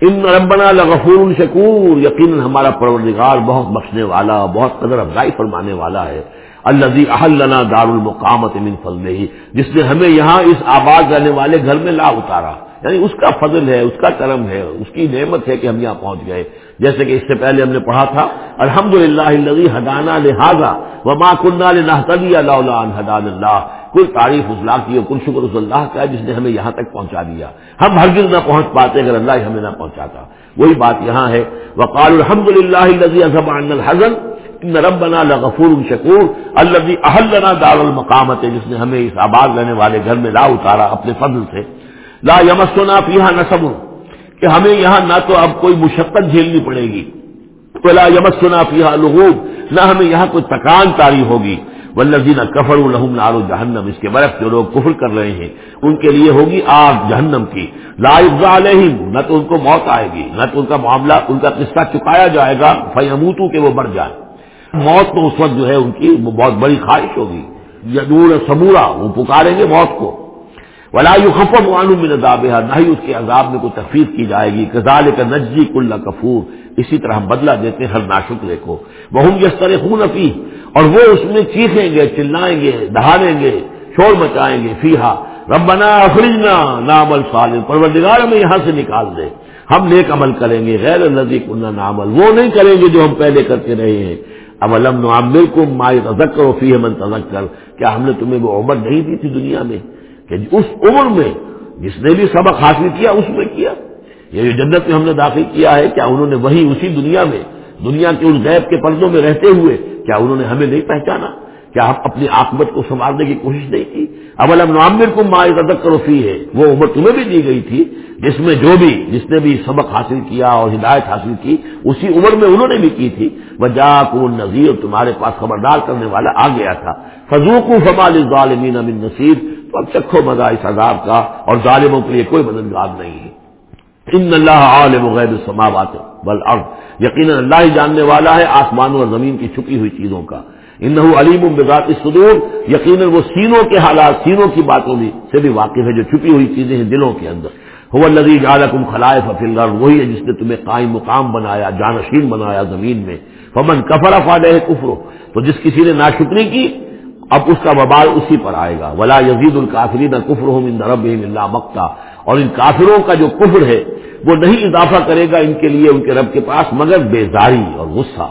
ان ربنا لغفور شکور، یقیناً ہمارا پروردگار بہت بخشنے والا، بہت قدر افزائی فرمانے والا ہے۔ اللہ احلنا دار المقامت من فضل جس نے ہمیں یہاں اس آباد رہنے والے گھر میں لا اتارا۔ یعنی اس کا فضل ہے، اس کا کرم ہے، اس کی نعمت ہے کہ ہم یہاں پہنچ گئے۔ جیسے کہ اس سے پہلے ہم نے پڑھا تھا الحمد للہ حدانہ لہٰذا و ماں کنہ اللہ اللہ حدان اللہ۔ کل تعریف اللہ کی اور کل شکر اس اللہ کا ہے جس نے ہمیں یہاں تک پہنچا دیا۔ ہم ہرگز نہ پہنچ پاتے اگر اللہ ہمیں نہ پہنچاتا۔ وہی بات یہاں ہے۔ وقال الحمد للہ الحزن ربنا لغفور شکور اللہ اہلنا دار المقامت، جس نے ہمیں اس آباد رہنے والے گھر میں لا اتارا، اپنے فضل سے۔ لا یمسنا فیہا نصب کہ ہمیں یہاں نہ تو اب کوئی مشقت جھیلنی پڑے گی. لا یمسنا فیہا لغوب. نہ ہمیں یہاں کوئی تکان تاری ہوگی. والذین کفر الحم نار جہنم. اس کے برف جو لوگ کفر کر رہے ہیں، ان کے لیے ہوگی آگ جہنم کی. لا علیہم. نہ تو ان کو موت آئے گی. نہ تو ان کا معاملہ، ان کا قصہ چکایا جائے گا. فیموتو کہ وہ مر جائے موت تو اس وقت جو ہے ان کی بہت بڑی خواہش ہوگی. یدور سبورا وہ پکاریں گے موت کو. ولا خفم وانو من عذابہ نہ ہی اس کے عذاب میں کوئی تخفیف کی جائے گی۔ کزال کا نجی کل کفور اسی طرح ہم بدلا دیتے ہیں، ہر ناشکرے کو وہ یس طرح خون اور وہ اس میں چیخیں گے، چلائیں گے، دہانیں گے، شور مچائیں گے۔ فیحا ربنا اخرجنا نام الصالح پروردگار ہمیں یہاں سے نکال دے۔ ہم نیک عمل کریں گے۔ غیر النزی کنہ نامل وہ نہیں کریں گے جو ہم پہلے کرتے رہے ہیں۔ اب علم نعمل کو مائی تذکر و فی من تذکر کیا ہم نے تمہیں وہ عمر نہیں دی تھی دنیا میں؟ کہ جی اس عمر میں جس نے بھی سبق حاصل کیا، اس میں کیا۔ یہ جو جنت میں ہم نے داخل کیا ہے، کیا انہوں نے وہی اسی دنیا میں، دنیا کے اس غیب کے پردوں میں رہتے ہوئے، کیا انہوں نے ہمیں نہیں پہچانا؟ کیا ہم اپنی آکمت کو سنبھالنے کی کوشش نہیں کی؟ اب المعمر کو ماں ادب کروفی ہے وہ عمر تمہیں بھی دی گئی تھی، جس میں جو بھی، جس نے بھی سبق حاصل کیا اور ہدایت حاصل کی، اسی عمر میں انہوں نے بھی کی تھی۔ وجا کو نذیر تمہارے پاس خبردار کرنے والا آ گیا تھا۔ فضوق فمال ظالمین امن نصیر اب چکھو مزہ اس عذاب کا اور ظالموں کے لیے کوئی مددگار نہیں ہے۔ ان اللہ عالم غیر السماوات بل ارض یقیناً اللہ ہی جاننے والا ہے آسمانوں اور زمین کی چھپی ہوئی چیزوں کا۔ ان علیم بذات صدور یقیناً وہ سینوں کے حالات، سینوں کی باتوں بھی سے بھی واقف ہے جو چھپی ہوئی چیزیں ہیں دلوں کے اندر۔ ہو لدیج عالکم خلائف فل وہی ہے جس نے تمہیں قائم مقام بنایا، جانشین بنایا زمین میں۔ فمن کفر فاد کفرو تو جس کسی نے ناشکری کی اب اس کا وبال اسی پر آئے گا۔ ولا یزید القافرین کفر رب اللہ مکتا اور ان کافروں کا جو کفر ہے، وہ نہیں اضافہ کرے گا ان کے لیے ان کے رب کے پاس، مگر بیزاری اور غصہ۔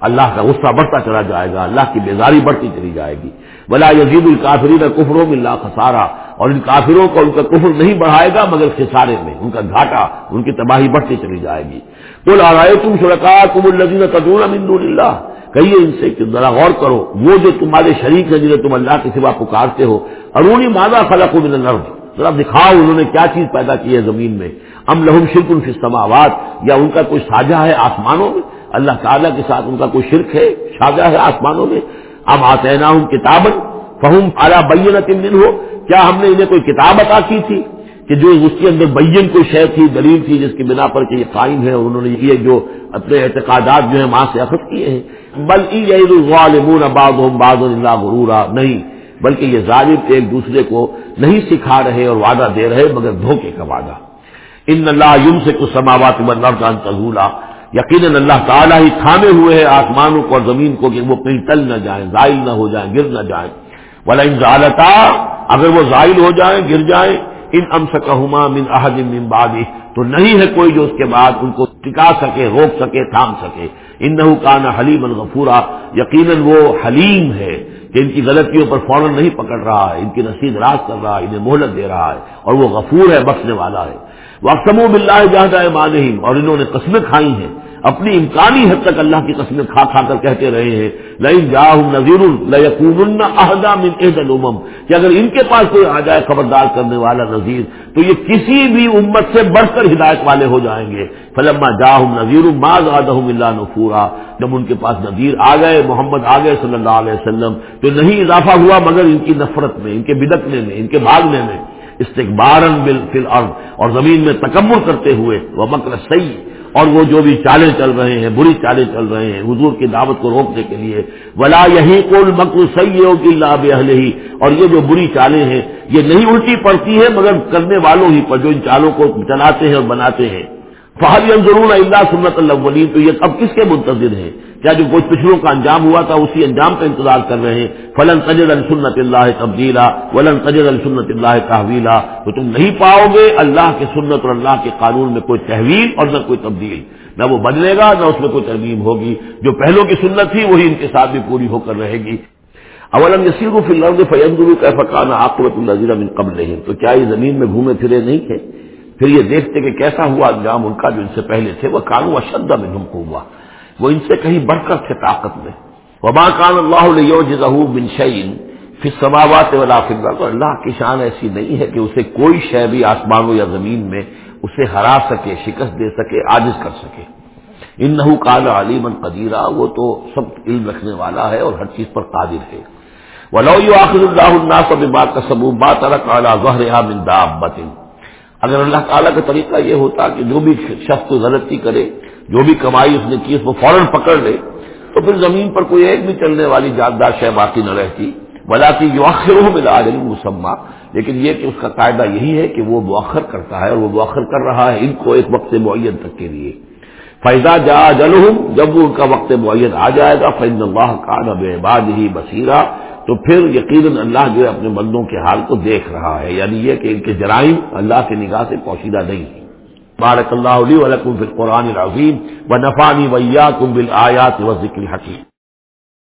اللہ کا غصہ بڑھتا چلا جائے گا، اللہ کی بیزاری بڑھتی چلی جائے گی۔ بلا یزید القافرین کفروں میں اللہ خسارا۔ اور ان کافروں کو ان کا کفر نہیں بڑھائے گا، مگر خسارے میں۔ ان کا گھاٹا، ان کی تباہی بڑھتی چلی جائے گی۔ بول آ رہے تم سڑکا تم الزین تدون امین اللہ کہیے ان سے کہ ذرا غور کرو، وہ جو تمہارے شریک ہیں جنہیں تم اللہ کے سوا پکارتے ہو، ارونی مادہ خلق من الارض؟ ذرا دکھاؤ انہوں نے کیا چیز پیدا کی ہے زمین میں۔ ام لہم شرک ان السماوات؟ یا ان کا کوئی ساجہ ہے آسمانوں میں؟ اللہ تعالیٰ کے ساتھ ان کا کوئی شرک ہے، ساجہ ہے آسمانوں میں؟ ام آتے ہوں کتابن فہم اعلیٰ بین ہو کیا ہم نے انہیں کوئی کتاب عطا کی تھی؟ کہ جو اس کے اندر بین کوئی شے تھی، دلیل تھی، جس کی بنا پر کہ یہ قائم ہے اور انہوں نے یہ جو اپنے اعتقادات جو ہیں، وہاں سے اخذ کیے ہیں۔ بل الغالمون بعضهم بعض اللہ غرورا، نہیں، بلکہ یہ ظالم ایک دوسرے کو نہیں سکھا رہے اور وعدہ دے رہے، مگر دھوکے کا وعدہ۔ ان اللہ یم سے کچھ سماوات مرنان تزولا۔ یقیناً اللہ تعالیٰ ہی تھامے ہوئے ہیں آسمانوں کو اور زمین کو کہ وہ کہیں ٹل نہ جائیں، زائل نہ ہو جائیں، گر نہ جائیں۔ والا ان اگر وہ زائل ہو جائیں، گر جائیں ان ام سکما من احد من بادی تو نہیں ہے کوئی جو اس کے بعد ان کو ٹکا سکے، روک سکے، تھام سکے۔ ان نہ کان حلیم الغفورا یقیناً وہ حلیم ہے کہ ان کی غلطیوں پر فوراً نہیں پکڑ رہا ہے، ان کی رسید راز کر رہا ہے، انہیں مہلت دے رہا ہے اور وہ غفور ہے، بخشنے والا ہے۔ وقتم بلّہ جہاں مانہم اور انہوں نے قسمیں کھائی ہیں۔ اپنی امکانی حد تک اللہ کی قسمیں کھا کھا کر کہتے رہے ہیں۔ لئی جا نذیر احدا من کہ اگر ان کے پاس کوئی آ جائے خبردار کرنے والا نذیر، تو یہ کسی بھی امت سے بڑھ کر ہدایت والے ہو جائیں گے۔ فلما جا نذیر ماض آدم اللہ نفورا۔ جب ان کے پاس نذیر آ گئے، محمد آ گئے صلی اللہ علیہ وسلم، تو نہیں اضافہ ہوا مگر ان کی نفرت میں، ان کے بدکنے میں، ان کے بھاگنے میں۔ استقبارن بل فل اور زمین میں تکمر کرتے ہوئے۔ وہ مکر صحیح اور وہ جو بھی چالیں چل رہے ہیں، بری چالیں چل رہے ہیں، حضور کی دعوت کو روکنے کے لیے، ولا یہی کول مکر صحیح کی لاب ہی اور یہ جو بری چالیں ہیں، یہ نہیں الٹی پڑتی ہے مگر کرنے والوں ہی پر جو ان چالوں کو چلاتے ہیں اور بناتے ہیں۔ فہد ضرور اللہ سنت اللہ تو یہ اب کس کے منتظر ہیں؟ کیا جو کچھ پچھلوں کا انجام ہوا تھا اسی انجام کا انتظار کر رہے ہیں؟ فلن تجد السنت اللہ تبدیلا ولن تجد السنت اللہ تحویلا تو تم نہیں پاؤ گے اللہ کے سنت اور اللہ کے قانون میں کوئی تحویل اور نہ کوئی تبدیل۔ نہ وہ بدلے گا، نہ اس میں کوئی ترمیم ہوگی۔ جو پہلوں کی سنت تھی وہی ان کے ساتھ بھی پوری ہو کر رہے گی۔ اولم یسیر فی الحال فیندرو کا فقان آقبت النظیر من قبل نہیں تو کیا یہ زمین میں گھومے پھرے نہیں تھے؟ پھر یہ دیکھتے کہ کیسا ہوا انجام ان کا جو ان سے پہلے تھے، وہ کانو اشدہ میں کو ہوا وہ ان سے کہیں بڑھ کر تھے طاقت میں۔ وبا کان اللہ بن شعین پھر سماوات والا فکر تو اللہ کی شان ایسی نہیں ہے کہ اسے کوئی شے بھی آسمانوں یا زمین میں اسے ہرا سکے، شکست دے سکے، عاجز کر سکے۔ ان نحو کال علیم قدیرہ وہ تو سب علم رکھنے والا ہے اور ہر چیز پر قادر ہے۔ ولو آخر اللہ الناس بات کا سبوت بات اللہ ظہر من دابت اگر اللہ تعالیٰ کا طریقہ یہ ہوتا کہ جو بھی شخص غلطی کرے، جو بھی کمائی اس نے کی، اس کو فوراً پکڑ لے، تو پھر زمین پر کوئی ایک بھی چلنے والی جاندار شہ باقی نہ رہتی۔ بلا کہ جو آخر ہو ملا مسمہ لیکن یہ کہ اس کا قاعدہ یہی ہے کہ وہ مؤخر کرتا ہے اور وہ مؤخر کر رہا ہے ان کو ایک وقت معین تک کے لیے۔ فیضا جا جل جب وہ ان کا وقت معین آ جائے گا فیض اللہ کا نب بعد ہی بصیرہ تو پھر یقیناً اللہ جو ہے اپنے بندوں کے حال کو دیکھ رہا ہے یعنی یہ کہ ان کے جرائم اللہ کی نگاہ سے پوشیدہ نہیں ہے بارک اللہ علیہ ولکم فی القرآن العظیم و نفانی ویا کم بل آیات و ذکر حکیم